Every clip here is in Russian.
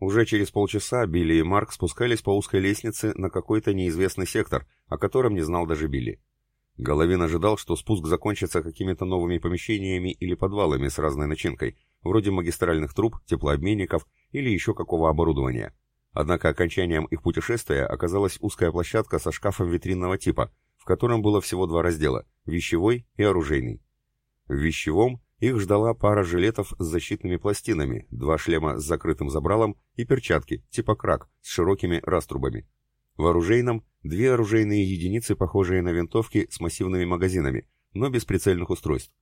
Уже через полчаса Билли и Марк спускались по узкой лестнице на какой-то неизвестный сектор, о котором не знал даже Билли. Головин ожидал, что спуск закончится какими-то новыми помещениями или подвалами с разной начинкой, вроде магистральных труб, теплообменников или еще какого оборудования. Однако окончанием их путешествия оказалась узкая площадка со шкафом витринного типа, в котором было всего два раздела – вещевой и оружейный. В вещевом их ждала пара жилетов с защитными пластинами, два шлема с закрытым забралом и перчатки, типа крак, с широкими раструбами. В оружейном – две оружейные единицы, похожие на винтовки с массивными магазинами, но без прицельных устройств.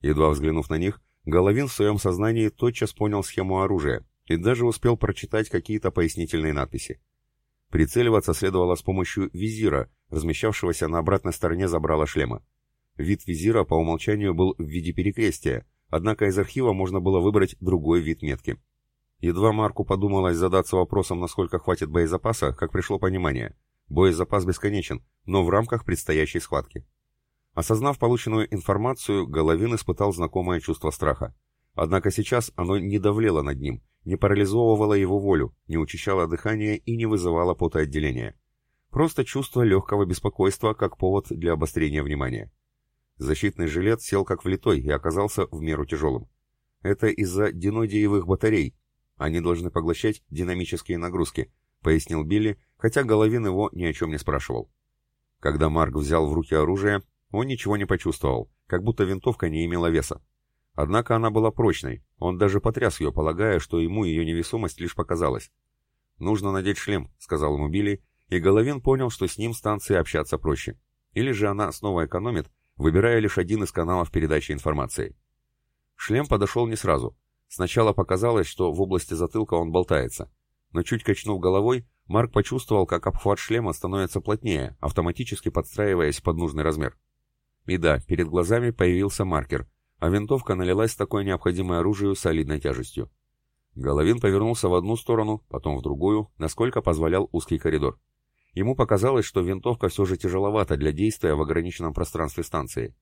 Едва взглянув на них, Головин в своем сознании тотчас понял схему оружия и даже успел прочитать какие-то пояснительные надписи. Прицеливаться следовало с помощью визира, размещавшегося на обратной стороне забрала шлема. Вид визира по умолчанию был в виде перекрестия, однако из архива можно было выбрать другой вид метки. Едва Марку подумалось задаться вопросом, насколько хватит боезапаса, как пришло понимание. Боезапас бесконечен, но в рамках предстоящей схватки. Осознав полученную информацию, Головин испытал знакомое чувство страха. Однако сейчас оно не давлело над ним, не парализовывало его волю, не учащало дыхание и не вызывало потоотделения. Просто чувство легкого беспокойства как повод для обострения внимания. Защитный жилет сел как влитой и оказался в меру тяжелым. Это из-за динодиевых батарей, они должны поглощать динамические нагрузки, пояснил Билли, хотя Головин его ни о чем не спрашивал. Когда Марк взял в руки оружие, он ничего не почувствовал, как будто винтовка не имела веса. Однако она была прочной, он даже потряс ее, полагая, что ему ее невесомость лишь показалась. «Нужно надеть шлем», — сказал ему Билли, и Головин понял, что с ним станции общаться проще. Или же она снова экономит, выбирая лишь один из каналов передачи информации. Шлем подошел не сразу. Сначала показалось, что в области затылка он болтается. Но чуть качнув головой, Марк почувствовал, как обхват шлема становится плотнее, автоматически подстраиваясь под нужный размер. И да, перед глазами появился маркер, а винтовка налилась такой необходимой оружию солидной тяжестью. Головин повернулся в одну сторону, потом в другую, насколько позволял узкий коридор. Ему показалось, что винтовка все же тяжеловата для действия в ограниченном пространстве станции.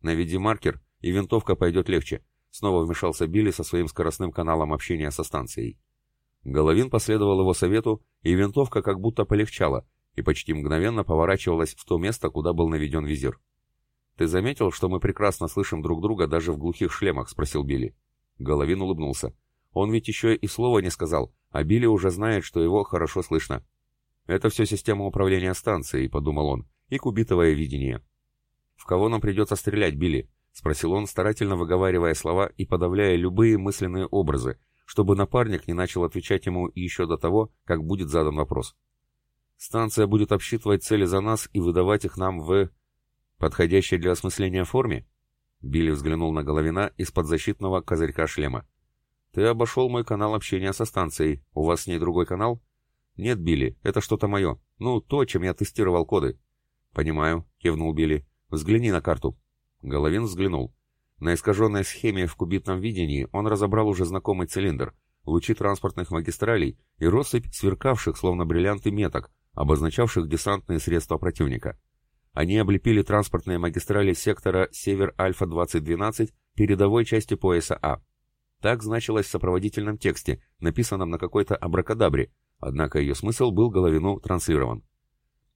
Наведи маркер, и винтовка пойдет легче, Снова вмешался Билли со своим скоростным каналом общения со станцией. Головин последовал его совету, и винтовка как будто полегчала, и почти мгновенно поворачивалась в то место, куда был наведен визир. «Ты заметил, что мы прекрасно слышим друг друга даже в глухих шлемах?» — спросил Билли. Головин улыбнулся. Он ведь еще и слова не сказал, а Билли уже знает, что его хорошо слышно. «Это все система управления станцией», — подумал он, — «и кубитовое видение». «В кого нам придется стрелять, Билли?» — спросил он, старательно выговаривая слова и подавляя любые мысленные образы, чтобы напарник не начал отвечать ему еще до того, как будет задан вопрос. «Станция будет обсчитывать цели за нас и выдавать их нам в... подходящей для осмысления форме?» Билли взглянул на Головина из-под защитного козырька шлема. «Ты обошел мой канал общения со станцией. У вас с ней другой канал?» «Нет, Билли, это что-то мое. Ну, то, чем я тестировал коды». «Понимаю», — кивнул Билли. «Взгляни на карту». Головин взглянул. На искаженной схеме в кубитном видении он разобрал уже знакомый цилиндр, лучи транспортных магистралей и россыпь сверкавших, словно бриллианты меток, обозначавших десантные средства противника. Они облепили транспортные магистрали сектора Север-Альфа-2012 передовой части пояса А. Так значилось в сопроводительном тексте, написанном на какой-то абракадабре, однако ее смысл был Головину транслирован.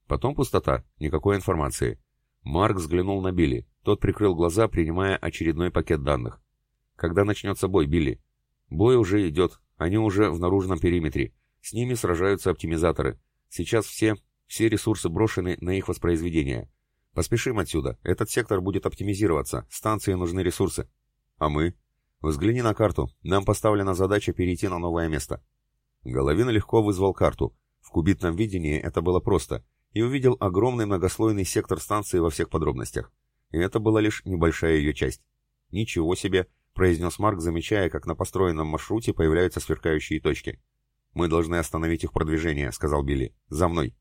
Потом пустота, никакой информации. Марк взглянул на Билли. Тот прикрыл глаза, принимая очередной пакет данных. «Когда начнется бой, Билли?» «Бой уже идет. Они уже в наружном периметре. С ними сражаются оптимизаторы. Сейчас все, все ресурсы брошены на их воспроизведение. Поспешим отсюда. Этот сектор будет оптимизироваться. Станции нужны ресурсы. А мы? Взгляни на карту. Нам поставлена задача перейти на новое место». Головин легко вызвал карту. В кубитном видении это было просто и увидел огромный многослойный сектор станции во всех подробностях. И это была лишь небольшая ее часть. «Ничего себе!» — произнес Марк, замечая, как на построенном маршруте появляются сверкающие точки. «Мы должны остановить их продвижение», — сказал Билли. «За мной!»